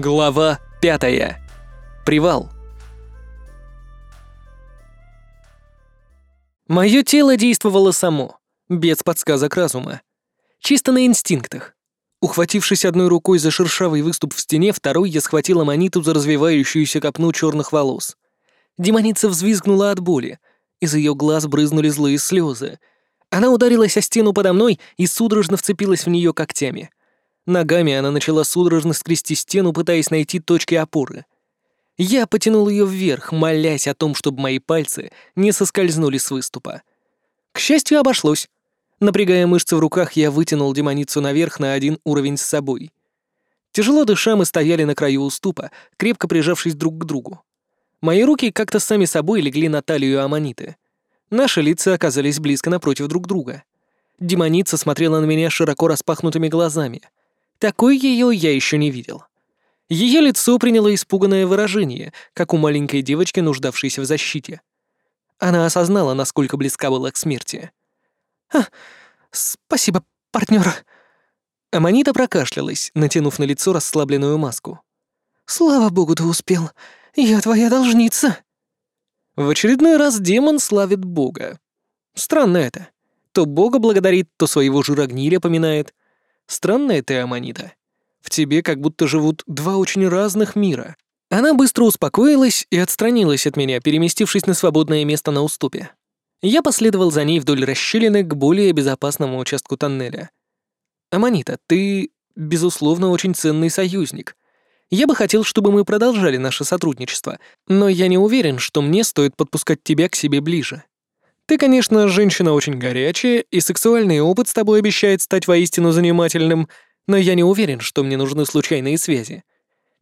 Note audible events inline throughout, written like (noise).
Глава пятая. Привал. Мое тело действовало само, без подсказок разума. Чисто на инстинктах. Ухватившись одной рукой за шершавый выступ в стене, второй я схватила маниту за развивающуюся копну черных волос. Демоница взвизгнула от боли. Из ее глаз брызнули злые слезы. Она ударилась о стену подо мной и судорожно вцепилась в нее когтями. Ногами она начала судорожно скрести стену, пытаясь найти точки опоры. Я потянул ее вверх, молясь о том, чтобы мои пальцы не соскользнули с выступа. К счастью, обошлось. Напрягая мышцы в руках, я вытянул демоницу наверх на один уровень с собой. Тяжело дыша, мы стояли на краю уступа, крепко прижавшись друг к другу. Мои руки как-то сами собой легли на талию Аманиты. Наши лица оказались близко напротив друг друга. Демоница смотрела на меня широко распахнутыми глазами — такой ее я еще не видел. Ее лицо приняло испуганное выражение, как у маленькой девочки, нуждавшейся в защите. Она осознала, насколько близка была к смерти. «А, спасибо, партнер. Аманита прокашлялась, натянув на лицо расслабленную маску. «Слава богу, ты успел. Я твоя должница». В очередной раз демон славит бога. Странно это. То бога благодарит, то своего жирогниля поминает. Странная ты, Аманита. В тебе как будто живут два очень разных мира. Она быстро успокоилась и отстранилась от меня, переместившись на свободное место на уступе. Я последовал за ней вдоль расщелины к более безопасному участку тоннеля. «Аманита, ты, безусловно, очень ценный союзник. Я бы хотел, чтобы мы продолжали наше сотрудничество, но я не уверен, что мне стоит подпускать тебя к себе ближе. Ты, конечно, женщина очень горячая, и сексуальный опыт с тобой обещает стать воистину занимательным, но я не уверен, что мне нужны случайные связи.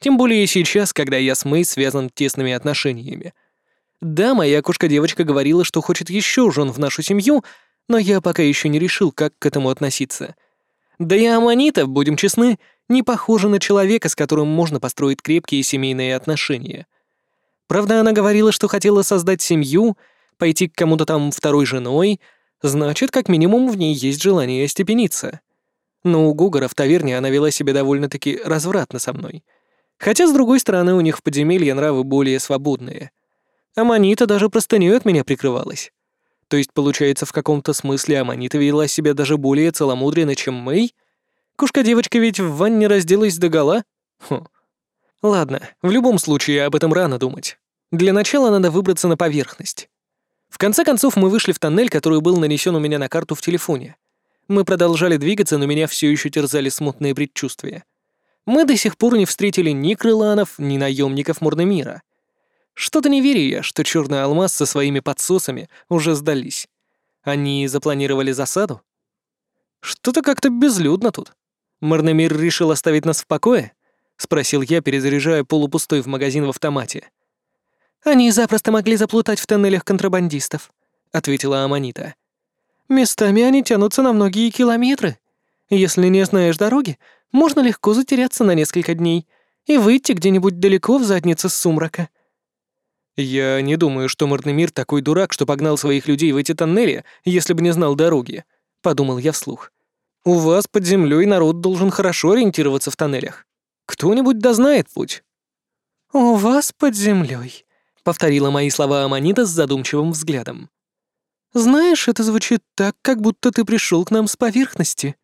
Тем более сейчас, когда я с Мэй связан тесными отношениями. Да, моя кошка-девочка говорила, что хочет еще жен в нашу семью, но я пока еще не решил, как к этому относиться. Да и Аманита, будем честны, не похожа на человека, с которым можно построить крепкие семейные отношения. Правда, она говорила, что хотела создать семью — пойти к кому-то там второй женой, значит, как минимум в ней есть желание остепениться. Но у Гугара в таверне она вела себя довольно-таки развратно со мной. Хотя, с другой стороны, у них в подземелье нравы более свободные. Аманита даже простынёй от меня прикрывалась. То есть, получается, в каком-то смысле Аманита вела себя даже более целомудренно, чем Мэй? Кушка-девочка ведь в ванне разделась догола? Хм. Ладно, в любом случае об этом рано думать. Для начала надо выбраться на поверхность. В конце концов, мы вышли в тоннель, который был нанесен у меня на карту в телефоне. Мы продолжали двигаться, но меня все еще терзали смутные предчувствия. Мы до сих пор не встретили ни крыланов, ни наемников Мурнемира. Что-то не верю я, что черный алмаз со своими подсосами уже сдались. Они запланировали засаду? Что-то как-то безлюдно тут. Мурнемир решил оставить нас в покое? Спросил я, перезаряжая полупустой в магазин в автомате. «Они запросто могли заплутать в тоннелях контрабандистов», — ответила Аманита. «Местами они тянутся на многие километры. Если не знаешь дороги, можно легко затеряться на несколько дней и выйти где-нибудь далеко в заднице сумрака». «Я не думаю, что Марнемир такой дурак, что погнал своих людей в эти тоннели, если бы не знал дороги», — подумал я вслух. «У вас под землей народ должен хорошо ориентироваться в тоннелях. Кто-нибудь дознает путь». «У вас под землей, повторила мои слова Аманита с задумчивым взглядом. «Знаешь, это звучит так, как будто ты пришел к нам с поверхности».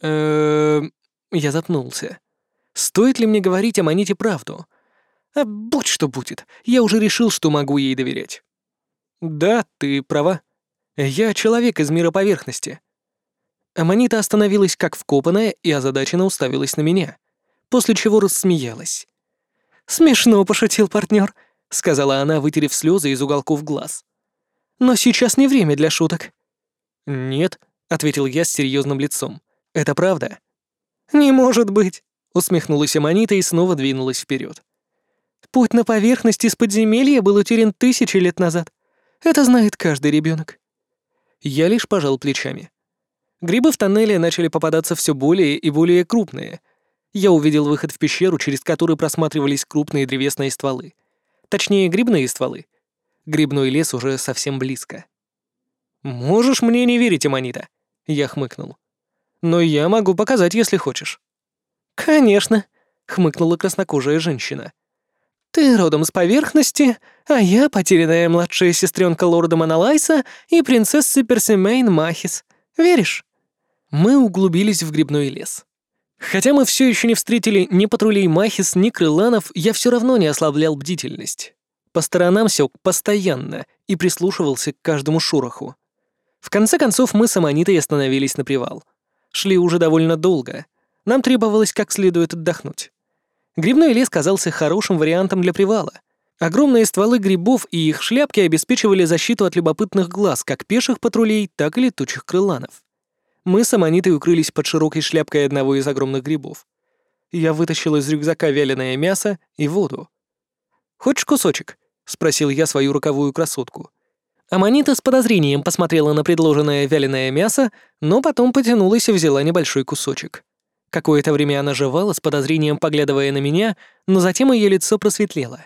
«Эм...» Я запнулся. «Стоит ли мне говорить о Аманите правду?» «А будь что будет, я уже решил, что могу ей доверять». «Да, ты права. Я человек из мира поверхности». Аманита остановилась как вкопанная и озадаченно уставилась на меня, после чего рассмеялась. «Смешно пошутил партнер сказала она, вытерев слезы из уголков глаз. «Но сейчас не время для шуток». «Нет», — ответил я с серьезным лицом. «Это правда?» «Не может быть», — усмехнулась Аманита и снова двинулась вперед. «Путь на поверхность из подземелья был утерян тысячи лет назад. Это знает каждый ребенок. Я лишь пожал плечами. Грибы в тоннеле начали попадаться все более и более крупные. Я увидел выход в пещеру, через который просматривались крупные древесные стволы. Точнее, грибные стволы. Грибной лес уже совсем близко. «Можешь мне не верить, Аманита?» Я хмыкнул. «Но я могу показать, если хочешь». «Конечно», — хмыкнула краснокожая женщина. «Ты родом с поверхности, а я потерянная младшая сестренка лорда Монолайса и принцессы Персимейн Махис. Веришь?» Мы углубились в грибной лес. Хотя мы все еще не встретили ни патрулей Махис, ни крыланов, я все равно не ослаблял бдительность. По сторонам сёк постоянно и прислушивался к каждому шороху. В конце концов мы с Аманитой остановились на привал. Шли уже довольно долго. Нам требовалось как следует отдохнуть. Грибной лес казался хорошим вариантом для привала. Огромные стволы грибов и их шляпки обеспечивали защиту от любопытных глаз как пеших патрулей, так и летучих крыланов. Мы с Аманитой укрылись под широкой шляпкой одного из огромных грибов. Я вытащил из рюкзака вяленое мясо и воду. «Хочешь кусочек?» — спросил я свою роковую красотку. Аманита с подозрением посмотрела на предложенное вяленое мясо, но потом потянулась и взяла небольшой кусочек. Какое-то время она жевала, с подозрением поглядывая на меня, но затем ее лицо просветлело.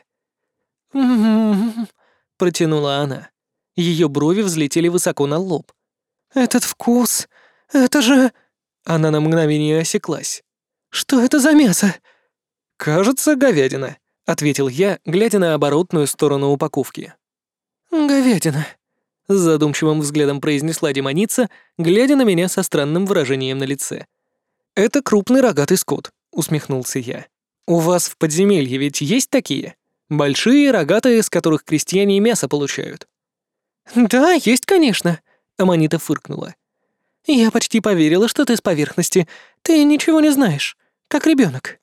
(laughs) протянула она. Ее брови взлетели высоко на лоб. «Этот вкус! Это же...» Она на мгновение осеклась. «Что это за мясо?» «Кажется, говядина», — ответил я, глядя на оборотную сторону упаковки. «Говядина», — с задумчивым взглядом произнесла демоница, глядя на меня со странным выражением на лице. «Это крупный рогатый скот», — усмехнулся я. «У вас в подземелье ведь есть такие? Большие, рогатые, с которых крестьяне мясо получают». «Да, есть, конечно», — Аманита фыркнула. «Я почти поверила, что ты с поверхности. Ты ничего не знаешь, как ребенок.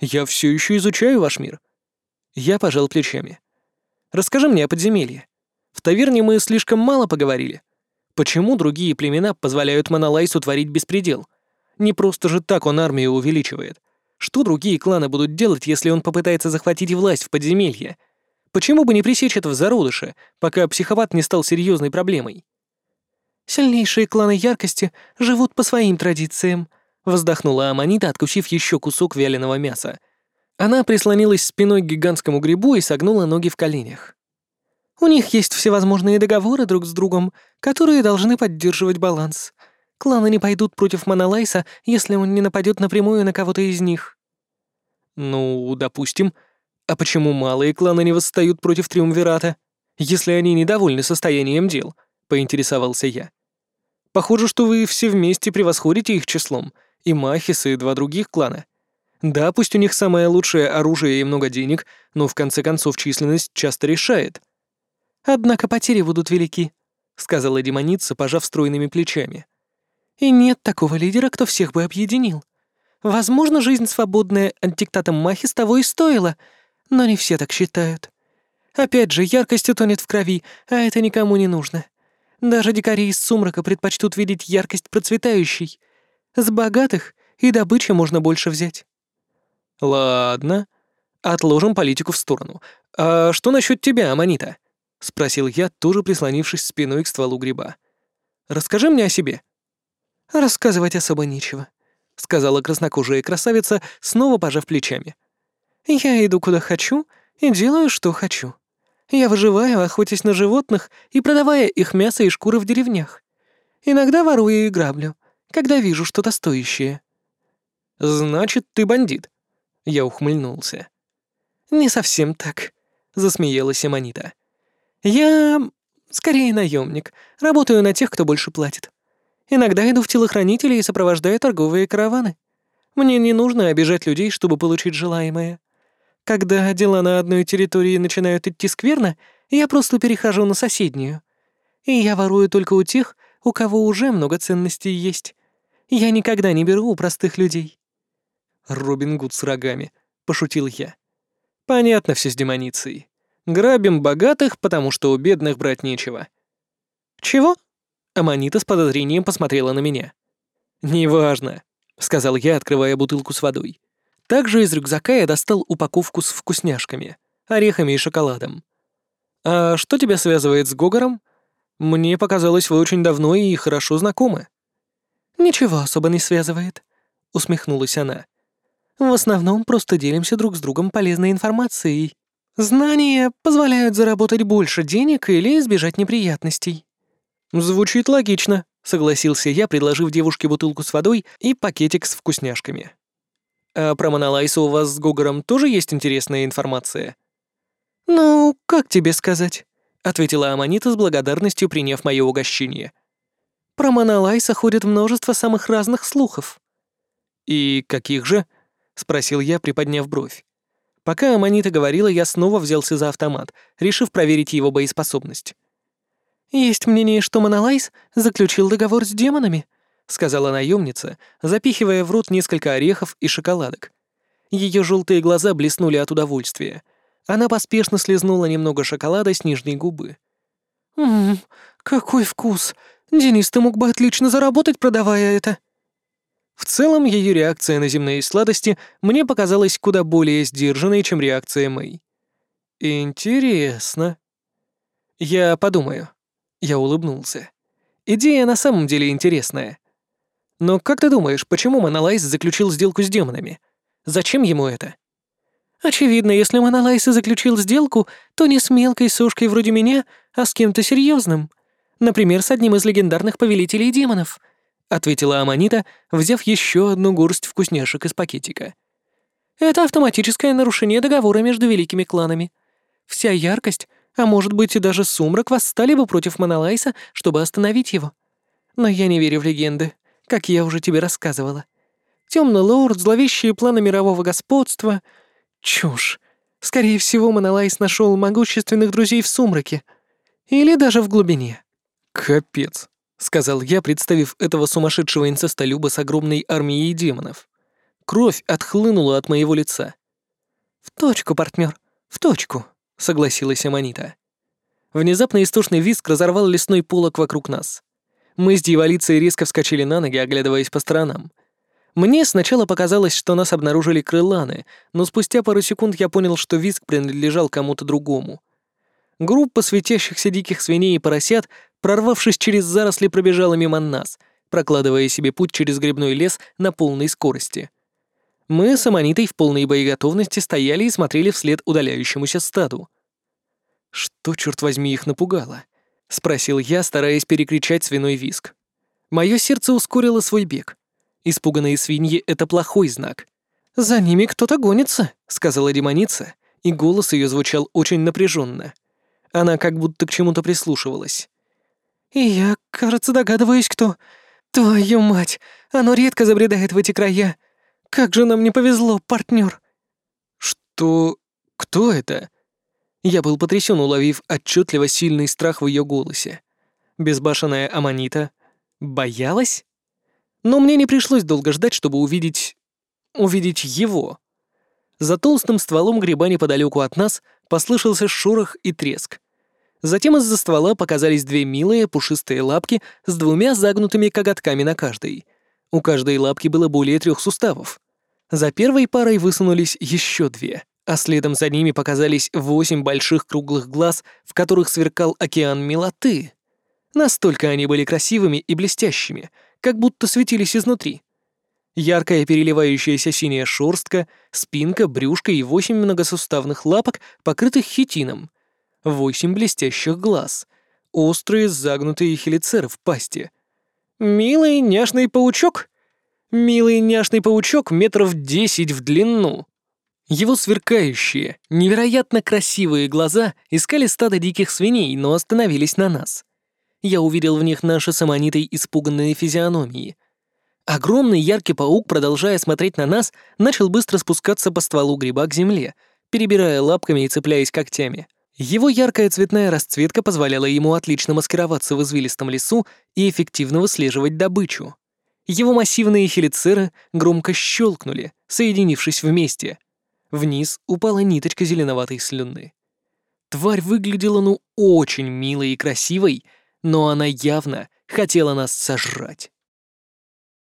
«Я все еще изучаю ваш мир». Я пожал плечами. «Расскажи мне о подземелье. В таверне мы слишком мало поговорили. Почему другие племена позволяют Монолайсу творить беспредел? Не просто же так он армию увеличивает. Что другие кланы будут делать, если он попытается захватить власть в подземелье? Почему бы не пресечь это в зародыше, пока психопат не стал серьезной проблемой? «Сильнейшие кланы яркости живут по своим традициям», — вздохнула Аманита, откусив еще кусок вяленого мяса. Она прислонилась спиной к гигантскому грибу и согнула ноги в коленях. «У них есть всевозможные договоры друг с другом, которые должны поддерживать баланс. Кланы не пойдут против Монолайса, если он не нападет напрямую на кого-то из них». «Ну, допустим. А почему малые кланы не восстают против Триумвирата, если они недовольны состоянием дел?» — поинтересовался я. «Похоже, что вы все вместе превосходите их числом, и Махис, и два других клана. Да, пусть у них самое лучшее оружие и много денег, но в конце концов численность часто решает». «Однако потери будут велики», — сказала демоница, пожав стройными плечами. И нет такого лидера, кто всех бы объединил. Возможно, жизнь свободная от диктатом Махи с того и стоила, но не все так считают. Опять же, яркость утонет в крови, а это никому не нужно. Даже дикари из сумрака предпочтут видеть яркость процветающей. С богатых и добычи можно больше взять. Ладно. Отложим политику в сторону. А что насчет тебя, Аманита? Спросил я, тоже прислонившись спиной к стволу гриба. Расскажи мне о себе. «Рассказывать особо нечего», — сказала краснокожая красавица, снова пожав плечами. «Я иду куда хочу и делаю, что хочу. Я выживаю, охотясь на животных и продавая их мясо и шкуры в деревнях. Иногда ворую и граблю, когда вижу что-то стоящее». «Значит, ты бандит», — я ухмыльнулся. «Не совсем так», — засмеялась Аманита. «Я... скорее наемник, работаю на тех, кто больше платит. Иногда иду в телохранители и сопровождаю торговые караваны. Мне не нужно обижать людей, чтобы получить желаемое. Когда дела на одной территории начинают идти скверно, я просто перехожу на соседнюю. И я ворую только у тех, у кого уже много ценностей есть. Я никогда не беру у простых людей». «Робин Гуд с рогами», — пошутил я. «Понятно все с демоницией. Грабим богатых, потому что у бедных брать нечего». «Чего?» Аманита с подозрением посмотрела на меня. «Неважно», — сказал я, открывая бутылку с водой. Также из рюкзака я достал упаковку с вкусняшками, орехами и шоколадом. «А что тебя связывает с Гогором? Мне показалось, вы очень давно и хорошо знакомы». «Ничего особо не связывает», — усмехнулась она. «В основном просто делимся друг с другом полезной информацией. Знания позволяют заработать больше денег или избежать неприятностей. «Звучит логично», — согласился я, предложив девушке бутылку с водой и пакетик с вкусняшками. А про Монолайса у вас с Гугаром тоже есть интересная информация?» «Ну, как тебе сказать?» — ответила Аманита с благодарностью, приняв мое угощение. «Про Монолайса ходит множество самых разных слухов». «И каких же?» — спросил я, приподняв бровь. Пока Аманита говорила, я снова взялся за автомат, решив проверить его боеспособность. «Есть мнение, что Монолайс заключил договор с демонами», — сказала наемница, запихивая в рот несколько орехов и шоколадок. Ее желтые глаза блеснули от удовольствия. Она поспешно слезнула немного шоколада с нижней губы. «Ммм, какой вкус! Денис, ты мог бы отлично заработать, продавая это!» В целом, ее реакция на земные сладости мне показалась куда более сдержанной, чем реакция Мэй. «Интересно». «Я подумаю». Я улыбнулся. Идея на самом деле интересная. Но как ты думаешь, почему Монолайз заключил сделку с демонами? Зачем ему это? Очевидно, если Монолайз и заключил сделку, то не с мелкой сушкой вроде меня, а с кем-то серьезным. Например, с одним из легендарных повелителей демонов —— ответила Аманита, взяв еще одну горсть вкусняшек из пакетика. «Это автоматическое нарушение договора между великими кланами. Вся яркость, а может быть и даже сумрак восстали бы против Монолайса, чтобы остановить его. Но я не верю в легенды, как я уже тебе рассказывала. Темный лорд, зловещие планы мирового господства — чушь. Скорее всего, Монолайс нашел могущественных друзей в сумраке. Или даже в глубине. Капец. — сказал я, представив этого сумасшедшего инцестолюба с огромной армией демонов. Кровь отхлынула от моего лица. «В точку, партнер, в точку», — согласилась Аманита. Внезапно истошный визг разорвал лесной полог вокруг нас. Мы с дьяволицей резко вскочили на ноги, оглядываясь по сторонам. Мне сначала показалось, что нас обнаружили крыланы, но спустя пару секунд я понял, что визг принадлежал кому-то другому. Группа светящихся диких свиней и поросят прорвавшись через заросли, пробежала мимо нас, прокладывая себе путь через грибной лес на полной скорости. Мы с Аманитой в полной боеготовности стояли и смотрели вслед удаляющемуся стаду. «Что, черт возьми, их напугало?» — спросил я, стараясь перекричать свиной виск. Мое сердце ускорило свой бег. Испуганные свиньи — это плохой знак. «За ними кто-то гонится», — сказала демоница, и голос ее звучал очень напряженно. Она как будто к чему-то прислушивалась. И я, кажется, догадываюсь, кто. Твою мать, оно редко забредает в эти края. Как же нам не повезло, партнер. Что... кто это? Я был потрясен, уловив отчетливо сильный страх в ее голосе. Безбашенная Аманита боялась? Но мне не пришлось долго ждать, чтобы увидеть... увидеть его. За толстым стволом гриба неподалеку от нас послышался шорох и треск. Затем из-за ствола показались две милые пушистые лапки с двумя загнутыми коготками на каждой. У каждой лапки было более трех суставов. За первой парой высунулись еще две, а следом за ними показались восемь больших круглых глаз, в которых сверкал океан милоты. Настолько они были красивыми и блестящими, как будто светились изнутри. Яркая переливающаяся синяя шерстка, спинка, брюшко и восемь многосуставных лапок, покрытых хитином, восемь блестящих глаз, острые загнутые хелицеры в пасти. Милый няшный паучок. Милый няшный паучок метров десять в длину. Его сверкающие, невероятно красивые глаза искали стадо диких свиней, но остановились на нас. Я увидел в них наши самонитой испуганные физиономии. Огромный яркий паук, продолжая смотреть на нас, начал быстро спускаться по стволу гриба к земле, перебирая лапками и цепляясь когтями. Его яркая цветная расцветка позволяла ему отлично маскироваться в извилистом лесу и эффективно выслеживать добычу. Его массивные хелицеры громко щелкнули, соединившись вместе. Вниз упала ниточка зеленоватой слюны. Тварь выглядела ну очень милой и красивой, но она явно хотела нас сожрать.